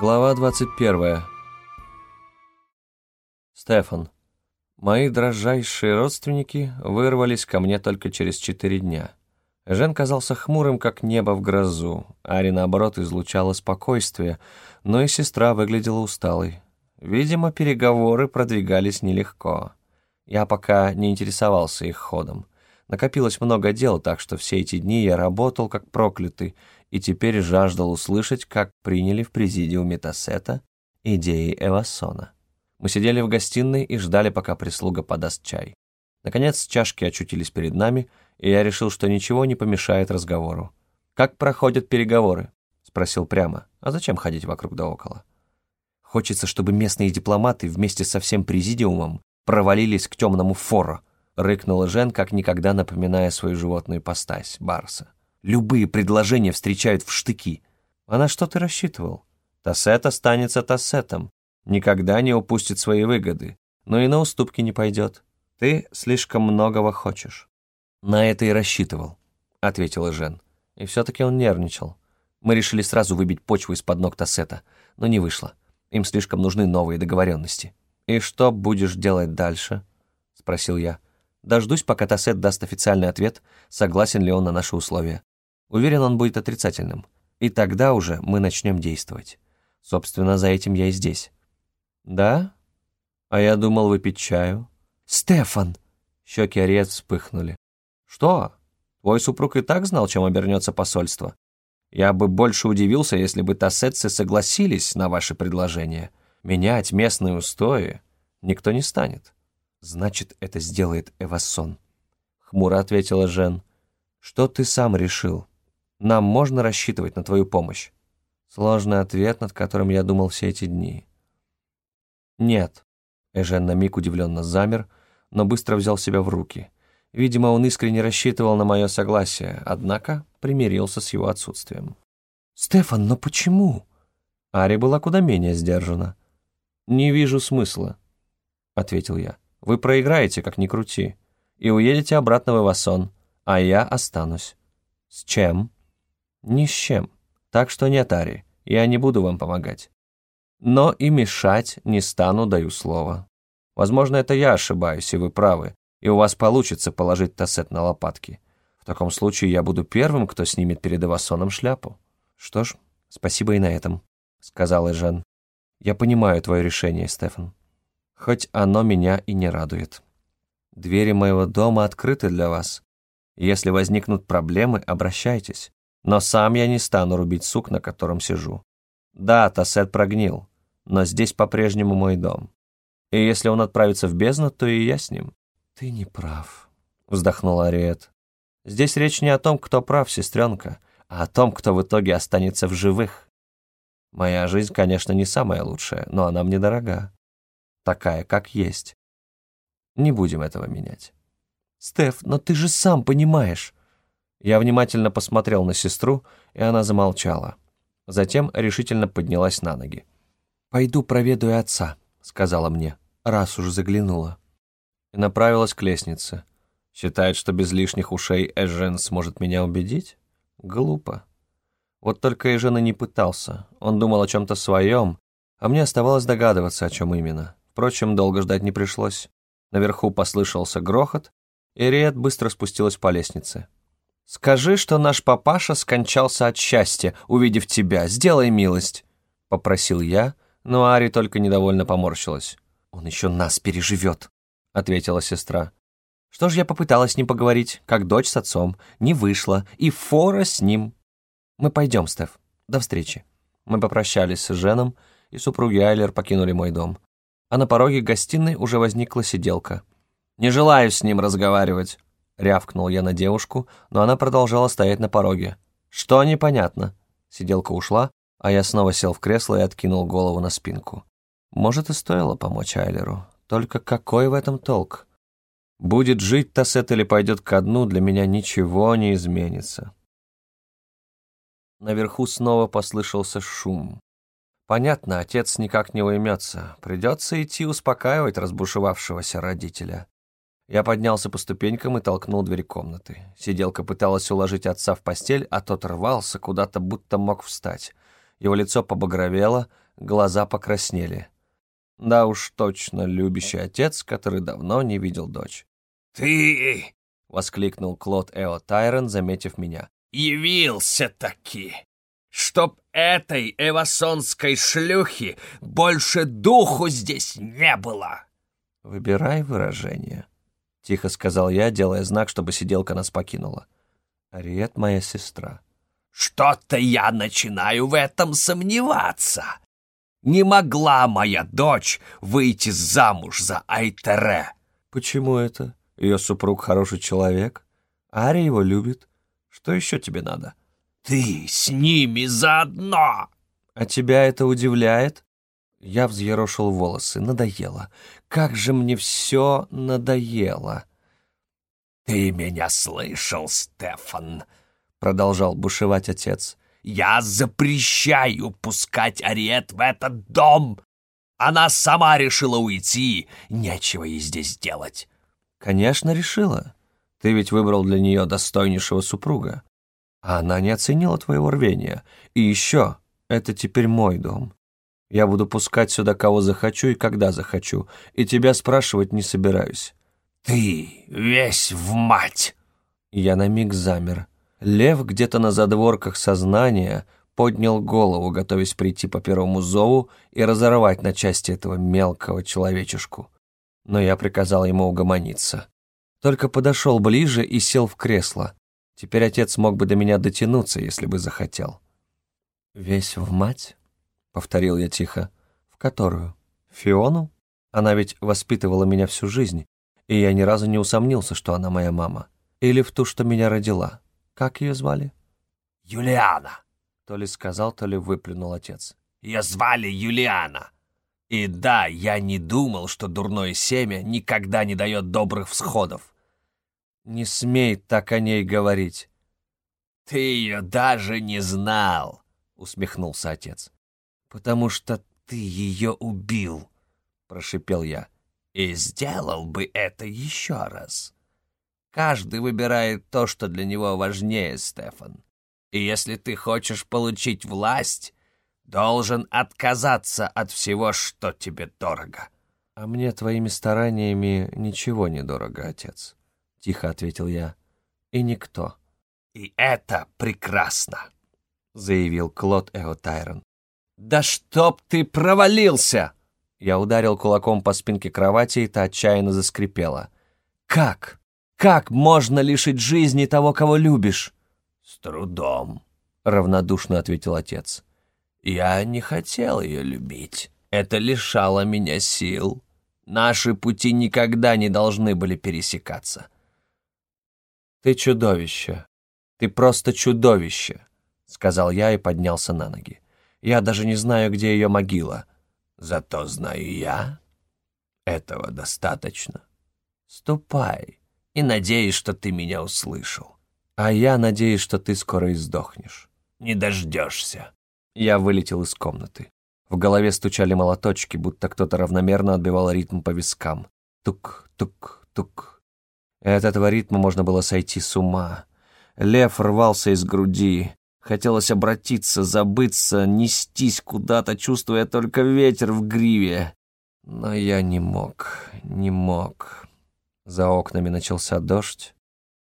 Глава 21. Стефан. Мои дрожайшие родственники вырвались ко мне только через четыре дня. Жен казался хмурым, как небо в грозу. Ари, наоборот, излучала спокойствие, но и сестра выглядела усталой. Видимо, переговоры продвигались нелегко. Я пока не интересовался их ходом. Накопилось много дел, так что все эти дни я работал как проклятый и теперь жаждал услышать, как приняли в президиуме Тассета идеи Эвасона. Мы сидели в гостиной и ждали, пока прислуга подаст чай. Наконец чашки очутились перед нами, и я решил, что ничего не помешает разговору. «Как проходят переговоры?» — спросил прямо. «А зачем ходить вокруг да около?» Хочется, чтобы местные дипломаты вместе со всем президиумом провалились к темному фору, рыкнула Жен, как никогда напоминая свою животную постась, Барса. Любые предложения встречают в штыки. А на что ты рассчитывал? Тассет останется Тассетом, никогда не упустит свои выгоды, но и на уступки не пойдет. Ты слишком многого хочешь. На это и рассчитывал, ответила Жен. И все-таки он нервничал. Мы решили сразу выбить почву из-под ног Тассета, но не вышло. Им слишком нужны новые договоренности. «И что будешь делать дальше?» — спросил я. Дождусь, пока Тассет даст официальный ответ, согласен ли он на наши условия. Уверен, он будет отрицательным. И тогда уже мы начнем действовать. Собственно, за этим я и здесь. Да? А я думал выпить чаю. Стефан! Щеки Ариет вспыхнули. Что? Твой супруг и так знал, чем обернется посольство. Я бы больше удивился, если бы тассетцы согласились на ваше предложение. Менять местные устои никто не станет. Значит, это сделает Эвассон. Хмуро ответила Жен. Что ты сам решил? Нам можно рассчитывать на твою помощь? Сложный ответ, над которым я думал все эти дни. Нет. Эжен на миг удивленно замер, но быстро взял себя в руки. Видимо, он искренне рассчитывал на мое согласие, однако примирился с его отсутствием. «Стефан, но почему?» Ари была куда менее сдержана. «Не вижу смысла», — ответил я. «Вы проиграете, как ни крути, и уедете обратно в Ивасон, а я останусь». «С чем?» «Ни с чем. Так что нет, Ари, я не буду вам помогать. Но и мешать не стану, даю слово. Возможно, это я ошибаюсь, и вы правы, и у вас получится положить тассет на лопатки. В таком случае я буду первым, кто снимет перед Эвасоном шляпу. Что ж, спасибо и на этом, сказала Жан. Я понимаю твое решение, Стефан. Хоть оно меня и не радует. Двери моего дома открыты для вас. Если возникнут проблемы, обращайтесь. Но сам я не стану рубить сук, на котором сижу. Да, Тассет прогнил, но здесь по-прежнему мой дом. И если он отправится в бездну, то и я с ним. «Ты не прав», — вздохнула Ариет. «Здесь речь не о том, кто прав, сестренка, а о том, кто в итоге останется в живых. Моя жизнь, конечно, не самая лучшая, но она мне дорога. Такая, как есть. Не будем этого менять». «Стеф, но ты же сам понимаешь». Я внимательно посмотрел на сестру, и она замолчала. Затем решительно поднялась на ноги. «Пойду проведаю отца», — сказала мне, раз уж заглянула и направилась к лестнице. Считает, что без лишних ушей Эжен сможет меня убедить? Глупо. Вот только Эжен и не пытался. Он думал о чем-то своем, а мне оставалось догадываться, о чем именно. Впрочем, долго ждать не пришлось. Наверху послышался грохот, и Риет быстро спустилась по лестнице. «Скажи, что наш папаша скончался от счастья, увидев тебя. Сделай милость!» — попросил я, но Ари только недовольно поморщилась. «Он еще нас переживет!» — ответила сестра. «Что ж я попыталась с ним поговорить, как дочь с отцом. Не вышло, и фора с ним. Мы пойдем, Стеф. До встречи». Мы попрощались с Женом, и супруги Айлер покинули мой дом. А на пороге гостиной уже возникла сиделка. «Не желаю с ним разговаривать», — рявкнул я на девушку, но она продолжала стоять на пороге. «Что непонятно?» Сиделка ушла, а я снова сел в кресло и откинул голову на спинку. Может, и стоило помочь Айлеру. Только какой в этом толк? Будет жить Тассет или пойдет ко дну, для меня ничего не изменится. Наверху снова послышался шум. Понятно, отец никак не уймется. Придется идти успокаивать разбушевавшегося родителя. Я поднялся по ступенькам и толкнул дверь комнаты. Сиделка пыталась уложить отца в постель, а тот рвался куда-то, будто мог встать. Его лицо побагровело, глаза покраснели. Да уж точно любящий отец, который давно не видел дочь. «Ты!» — воскликнул Клод Эо Тайрон, заметив меня. «Явился-таки! Чтоб этой эвасонской шлюхи больше духу здесь не было!» «Выбирай выражение», — тихо сказал я, делая знак, чтобы сиделка нас покинула. «Ариет моя сестра». «Что-то я начинаю в этом сомневаться. Не могла моя дочь выйти замуж за Айтере». «Почему это? Ее супруг хороший человек. Ари его любит. Что еще тебе надо?» «Ты с ними заодно!» «А тебя это удивляет?» Я взъерошил волосы. Надоело. Как же мне все надоело. «Ты меня слышал, Стефан?» Продолжал бушевать отец. «Я запрещаю пускать Ариет в этот дом! Она сама решила уйти, нечего ей здесь делать». «Конечно, решила. Ты ведь выбрал для нее достойнейшего супруга. А она не оценила твоего рвения. И еще, это теперь мой дом. Я буду пускать сюда кого захочу и когда захочу, и тебя спрашивать не собираюсь». «Ты весь в мать!» Я на миг замер. Лев где-то на задворках сознания поднял голову, готовясь прийти по первому зову и разорвать на части этого мелкого человечешку. Но я приказал ему угомониться. Только подошел ближе и сел в кресло. Теперь отец мог бы до меня дотянуться, если бы захотел. «Весь в мать?» — повторил я тихо. «В которую? Фиону? Она ведь воспитывала меня всю жизнь, и я ни разу не усомнился, что она моя мама. Или в ту, что меня родила. Как ее звали?» «Юлиана!» — то ли сказал, то ли выплюнул отец. «Ее звали Юлиана!» И да, я не думал, что дурное семя никогда не дает добрых всходов. «Не смей так о ней говорить!» «Ты ее даже не знал!» — усмехнулся отец потому что ты ее убил», — прошипел я. «И сделал бы это еще раз. Каждый выбирает то, что для него важнее, Стефан. И если ты хочешь получить власть, должен отказаться от всего, что тебе дорого». «А мне твоими стараниями ничего не дорого, отец», — тихо ответил я. «И никто». «И это прекрасно», — заявил Клод Эотайрон. «Да чтоб ты провалился!» Я ударил кулаком по спинке кровати, и та отчаянно заскрипела. «Как? Как можно лишить жизни того, кого любишь?» «С трудом», — равнодушно ответил отец. «Я не хотел ее любить. Это лишало меня сил. Наши пути никогда не должны были пересекаться». «Ты чудовище. Ты просто чудовище», — сказал я и поднялся на ноги. Я даже не знаю, где ее могила. Зато знаю я. Этого достаточно. Ступай и надеюсь, что ты меня услышал. А я надеюсь, что ты скоро издохнешь. Не дождешься. Я вылетел из комнаты. В голове стучали молоточки, будто кто-то равномерно отбивал ритм по вискам. Тук, тук, тук. от этого ритма можно было сойти с ума. Лев рвался из груди. Хотелось обратиться, забыться, нестись куда-то, чувствуя только ветер в гриве. Но я не мог, не мог. За окнами начался дождь.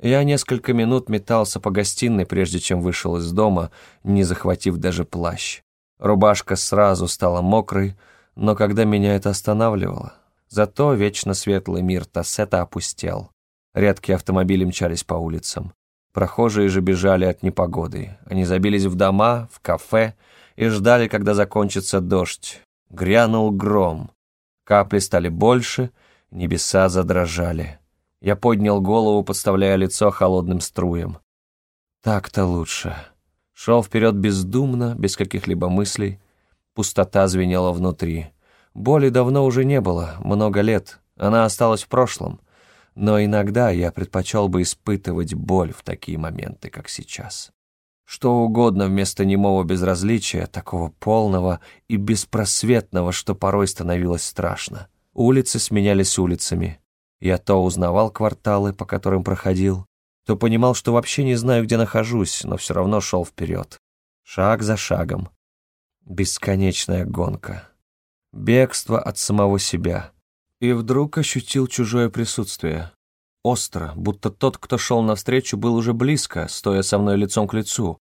Я несколько минут метался по гостиной, прежде чем вышел из дома, не захватив даже плащ. Рубашка сразу стала мокрой, но когда меня это останавливало? Зато вечно светлый мир Тассета опустел. Редкие автомобили мчались по улицам. Прохожие же бежали от непогоды. Они забились в дома, в кафе и ждали, когда закончится дождь. Грянул гром. Капли стали больше, небеса задрожали. Я поднял голову, подставляя лицо холодным струям. Так-то лучше. Шел вперед бездумно, без каких-либо мыслей. Пустота звенела внутри. Боли давно уже не было, много лет. Она осталась в прошлом — но иногда я предпочел бы испытывать боль в такие моменты, как сейчас. Что угодно вместо немого безразличия, такого полного и беспросветного, что порой становилось страшно. Улицы сменялись улицами. Я то узнавал кварталы, по которым проходил, то понимал, что вообще не знаю, где нахожусь, но все равно шел вперед. Шаг за шагом. Бесконечная гонка. Бегство от самого себя. И вдруг ощутил чужое присутствие. Остро, будто тот, кто шел навстречу, был уже близко, стоя со мной лицом к лицу.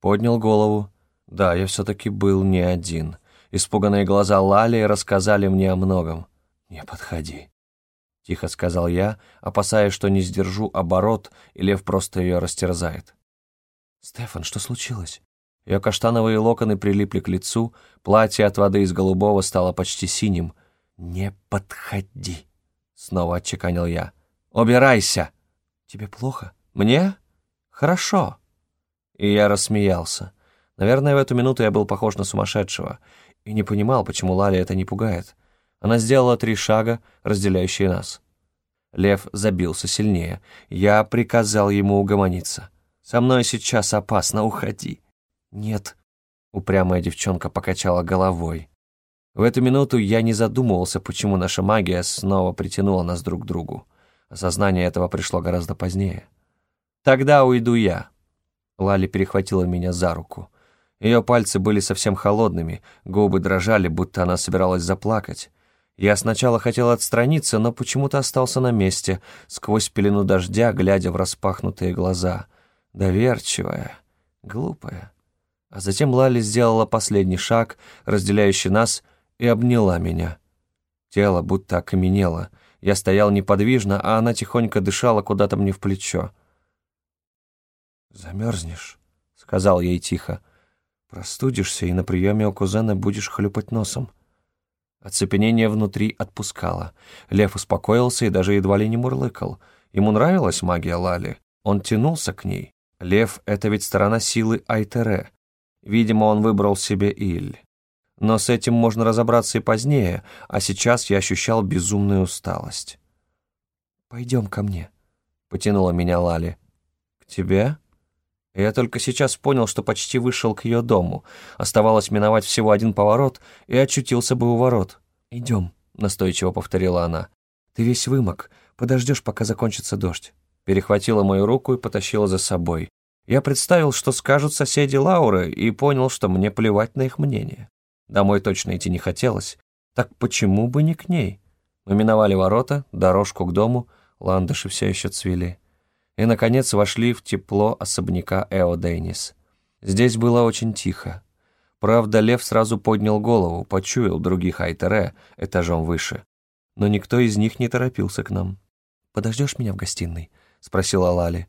Поднял голову. Да, я все-таки был не один. Испуганные глаза Лали рассказали мне о многом. «Не подходи», — тихо сказал я, опасаясь, что не сдержу оборот, и лев просто ее растерзает. «Стефан, что случилось?» Ее каштановые локоны прилипли к лицу, платье от воды из голубого стало почти синим. «Не подходи», — снова отчеканил я. «Убирайся!» «Тебе плохо?» «Мне? Хорошо!» И я рассмеялся. Наверное, в эту минуту я был похож на сумасшедшего и не понимал, почему Лали это не пугает. Она сделала три шага, разделяющие нас. Лев забился сильнее. Я приказал ему угомониться. «Со мной сейчас опасно, уходи». «Нет», — упрямая девчонка покачала головой. В эту минуту я не задумывался, почему наша магия снова притянула нас друг к другу. Осознание этого пришло гораздо позднее. «Тогда уйду я». Лали перехватила меня за руку. Ее пальцы были совсем холодными, губы дрожали, будто она собиралась заплакать. Я сначала хотел отстраниться, но почему-то остался на месте, сквозь пелену дождя, глядя в распахнутые глаза. Доверчивая, глупая. А затем Лали сделала последний шаг, разделяющий нас, и обняла меня. Тело будто окаменело — я стоял неподвижно, а она тихонько дышала куда-то мне в плечо. «Замерзнешь», — сказал ей тихо. «Простудишься, и на приеме у кузена будешь хлюпать носом». Оцепенение внутри отпускало. Лев успокоился и даже едва ли не мурлыкал. Ему нравилась магия Лали. Он тянулся к ней. Лев — это ведь сторона силы Айтере. Видимо, он выбрал себе Иль. Но с этим можно разобраться и позднее, а сейчас я ощущал безумную усталость. «Пойдем ко мне», — потянула меня Лали. «К тебе?» Я только сейчас понял, что почти вышел к ее дому. Оставалось миновать всего один поворот, и очутился бы у ворот. «Идем», — настойчиво повторила она. «Ты весь вымок. Подождешь, пока закончится дождь». Перехватила мою руку и потащила за собой. Я представил, что скажут соседи Лауры, и понял, что мне плевать на их мнение. Домой точно идти не хотелось. Так почему бы не к ней? Мы миновали ворота, дорожку к дому, ландыши все еще цвели. И, наконец, вошли в тепло особняка Эо Дейнис. Здесь было очень тихо. Правда, лев сразу поднял голову, почуял других Айтере этажом выше. Но никто из них не торопился к нам. «Подождешь меня в гостиной?» — спросила Лали.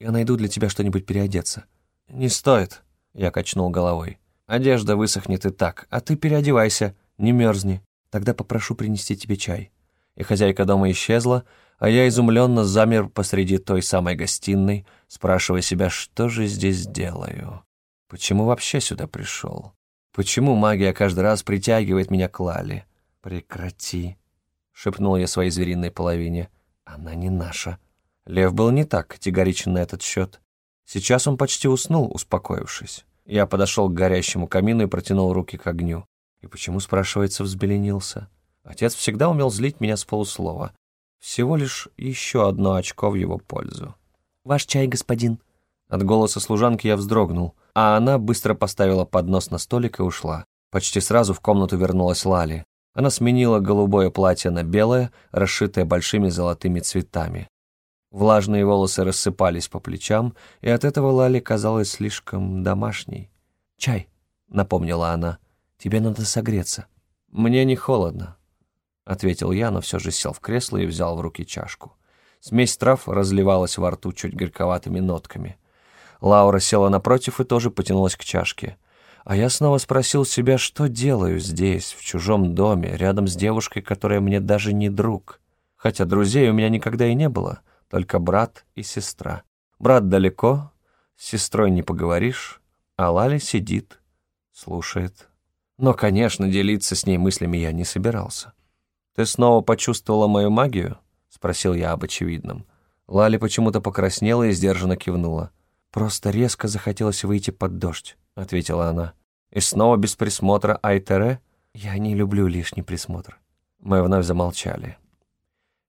«Я найду для тебя что-нибудь переодеться». «Не стоит», — я качнул головой. Одежда высохнет и так, а ты переодевайся, не мерзни. Тогда попрошу принести тебе чай». И хозяйка дома исчезла, а я изумленно замер посреди той самой гостиной, спрашивая себя, что же здесь делаю? Почему вообще сюда пришел? Почему магия каждый раз притягивает меня к Лали? «Прекрати», — шепнул я своей звериной половине. «Она не наша». Лев был не так категоричен на этот счет. Сейчас он почти уснул, успокоившись. Я подошел к горящему камину и протянул руки к огню. И почему, спрашивается, взбеленился? Отец всегда умел злить меня с полуслова. Всего лишь еще одно очко в его пользу. «Ваш чай, господин». От голоса служанки я вздрогнул, а она быстро поставила поднос на столик и ушла. Почти сразу в комнату вернулась Лали. Она сменила голубое платье на белое, расшитое большими золотыми цветами. Влажные волосы рассыпались по плечам, и от этого Лали казалась слишком домашней. «Чай», — напомнила она, — «тебе надо согреться». «Мне не холодно», — ответил я, но все же сел в кресло и взял в руки чашку. Смесь трав разливалась во рту чуть горьковатыми нотками. Лаура села напротив и тоже потянулась к чашке. А я снова спросил себя, что делаю здесь, в чужом доме, рядом с девушкой, которая мне даже не друг. Хотя друзей у меня никогда и не было — только брат и сестра. Брат далеко, с сестрой не поговоришь, а Лали сидит, слушает. Но, конечно, делиться с ней мыслями я не собирался. «Ты снова почувствовала мою магию?» — спросил я об очевидном. Лали почему-то покраснела и сдержанно кивнула. «Просто резко захотелось выйти под дождь», — ответила она. «И снова без присмотра Айтере?» «Я не люблю лишний присмотр». Мы вновь замолчали.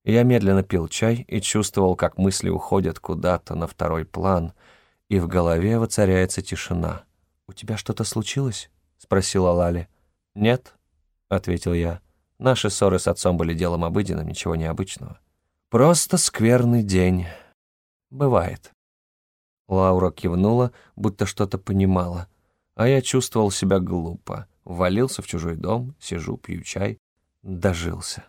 Я медленно пил чай и чувствовал, как мысли уходят куда-то на второй план, и в голове воцаряется тишина. «У тебя что-то случилось?» — спросила Лали. «Нет», — ответил я. Наши ссоры с отцом были делом обыденным, ничего необычного. «Просто скверный день. Бывает». Лаура кивнула, будто что-то понимала, а я чувствовал себя глупо. Ввалился в чужой дом, сижу, пью чай. Дожился.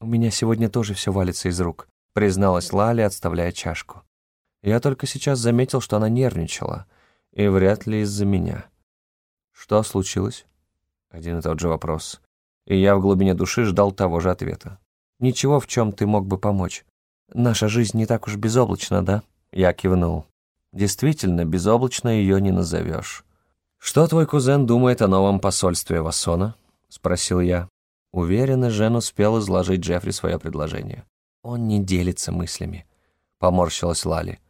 «У меня сегодня тоже все валится из рук», — призналась Лали, отставляя чашку. Я только сейчас заметил, что она нервничала, и вряд ли из-за меня. «Что случилось?» Один и тот же вопрос. И я в глубине души ждал того же ответа. «Ничего, в чем ты мог бы помочь. Наша жизнь не так уж безоблачна, да?» Я кивнул. «Действительно, безоблачно ее не назовешь». «Что твой кузен думает о новом посольстве Вассона?» — спросил я. Уверенно, Жен успел изложить Джеффри свое предложение. «Он не делится мыслями», — поморщилась Лали.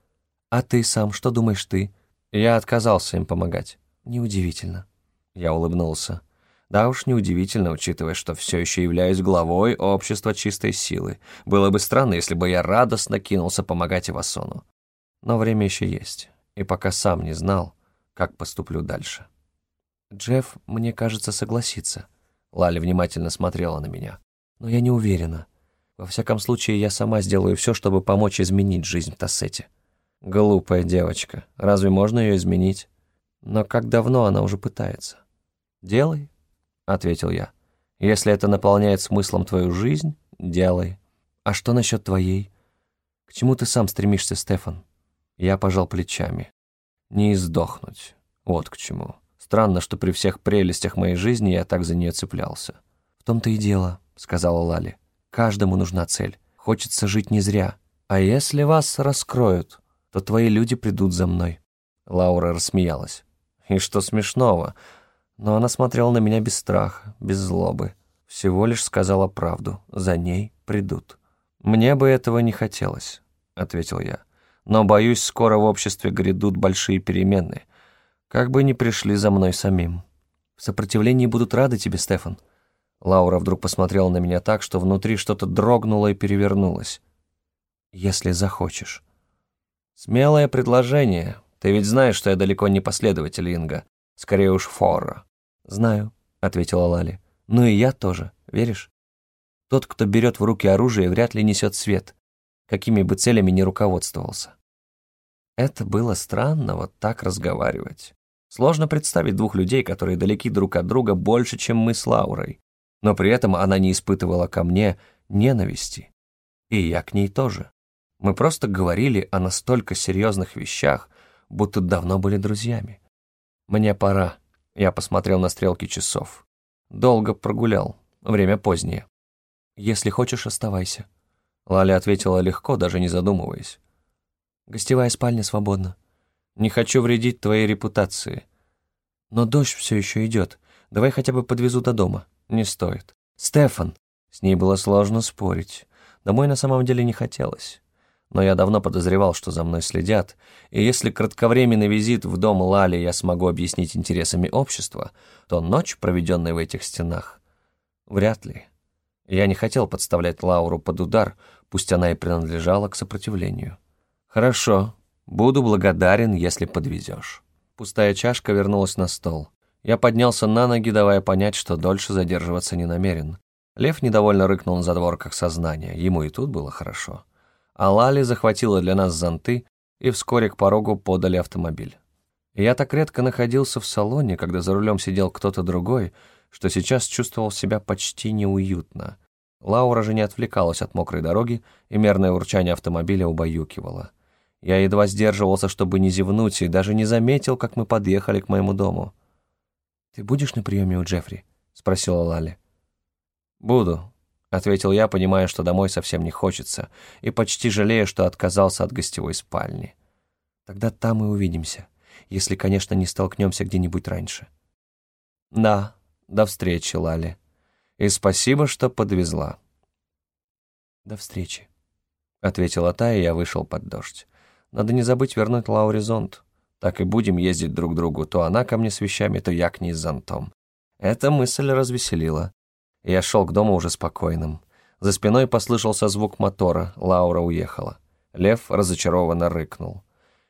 «А ты сам, что думаешь ты?» Я отказался им помогать. «Неудивительно». Я улыбнулся. Да уж неудивительно, учитывая, что все еще являюсь главой общества чистой силы. Было бы странно, если бы я радостно кинулся помогать Ивасону. Но время еще есть, и пока сам не знал, как поступлю дальше. Джефф, мне кажется, согласится. Лали внимательно смотрела на меня. Но я не уверена. Во всяком случае, я сама сделаю все, чтобы помочь изменить жизнь в Тассете. Глупая девочка. Разве можно ее изменить? Но как давно она уже пытается? Делай, ответил я. Если это наполняет смыслом твою жизнь, делай. А что насчет твоей? К чему ты сам стремишься, Стефан? Я пожал плечами. Не издохнуть. Вот к чему. Странно, что при всех прелестях моей жизни я так за нее цеплялся. «В том-то и дело», — сказала Лали. «Каждому нужна цель. Хочется жить не зря. А если вас раскроют, то твои люди придут за мной». Лаура рассмеялась. «И что смешного?» Но она смотрела на меня без страха, без злобы. Всего лишь сказала правду. За ней придут. «Мне бы этого не хотелось», — ответил я. «Но, боюсь, скоро в обществе грядут большие перемены как бы ни пришли за мной самим. В сопротивлении будут рады тебе, Стефан. Лаура вдруг посмотрела на меня так, что внутри что-то дрогнуло и перевернулось. Если захочешь. Смелое предложение. Ты ведь знаешь, что я далеко не последователь Инга. Скорее уж Форра. Знаю, ответила Лали. Ну и я тоже, веришь? Тот, кто берет в руки оружие, вряд ли несет свет, какими бы целями ни руководствовался. Это было странно вот так разговаривать. Сложно представить двух людей, которые далеки друг от друга больше, чем мы с Лаурой. Но при этом она не испытывала ко мне ненависти. И я к ней тоже. Мы просто говорили о настолько серьезных вещах, будто давно были друзьями. «Мне пора», — я посмотрел на стрелки часов. «Долго прогулял, время позднее». «Если хочешь, оставайся», — Лаля ответила легко, даже не задумываясь. «Гостевая спальня свободна». Не хочу вредить твоей репутации. Но дождь все еще идет. Давай хотя бы подвезу до дома. Не стоит. Стефан. С ней было сложно спорить. Домой на самом деле не хотелось. Но я давно подозревал, что за мной следят, и если кратковременный визит в дом Лали я смогу объяснить интересами общества, то ночь, проведенная в этих стенах, вряд ли. Я не хотел подставлять Лауру под удар, пусть она и принадлежала к сопротивлению. «Хорошо», Буду благодарен, если подвезешь». Пустая чашка вернулась на стол. Я поднялся на ноги, давая понять, что дольше задерживаться не намерен. Лев недовольно рыкнул на задворках сознания, ему и тут было хорошо. А Лали захватила для нас зонты, и вскоре к порогу подали автомобиль. Я так редко находился в салоне, когда за рулем сидел кто-то другой, что сейчас чувствовал себя почти неуютно. Лаура же не отвлекалась от мокрой дороги, и мерное урчание автомобиля убаюкивало. Я едва сдерживался, чтобы не зевнуть, и даже не заметил, как мы подъехали к моему дому. «Ты будешь на приеме у Джеффри?» — спросила Лали. «Буду», — ответил я, понимая, что домой совсем не хочется, и почти жалея, что отказался от гостевой спальни. «Тогда там и увидимся, если, конечно, не столкнемся где-нибудь раньше». «Да, до встречи, Лали. И спасибо, что подвезла». «До встречи», — ответила та, и я вышел под дождь. Надо не забыть вернуть Лауре зонт. Так и будем ездить друг к другу. То она ко мне с вещами, то я к ней с зонтом. Эта мысль развеселила. Я шел к дому уже спокойным. За спиной послышался звук мотора. Лаура уехала. Лев разочарованно рыкнул.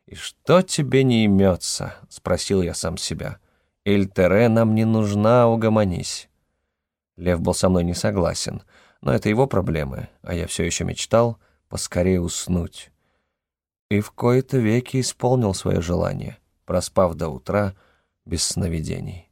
«И что тебе не имется?» — спросил я сам себя. Ильтере нам не нужна, угомонись. Лев был со мной не согласен, но это его проблемы, а я все еще мечтал поскорее уснуть. И в кои-то веки исполнил свое желание, проспав до утра без сновидений.